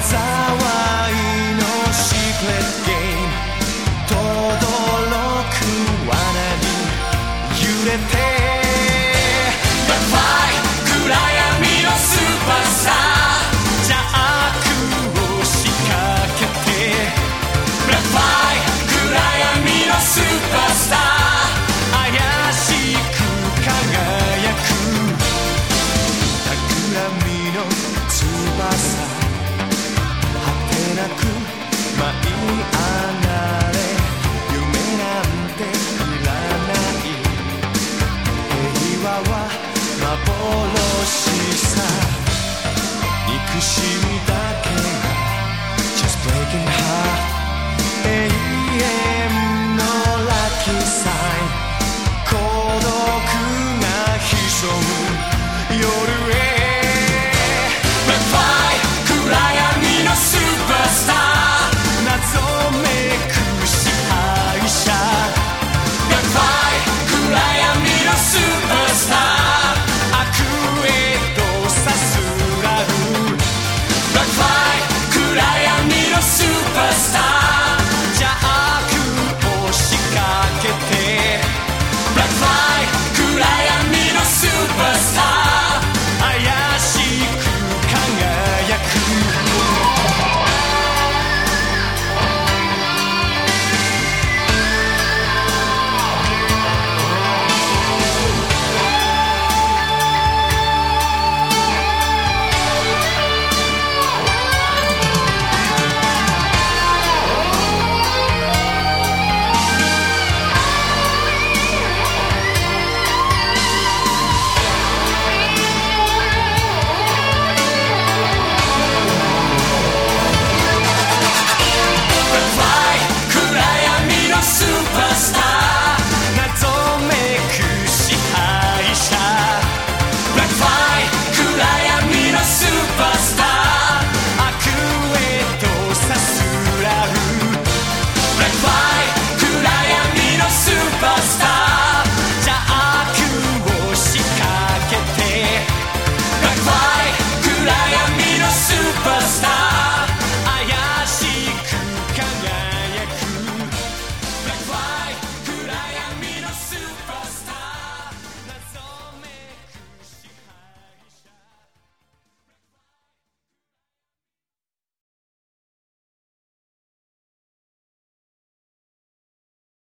I was 幻さ憎しみだ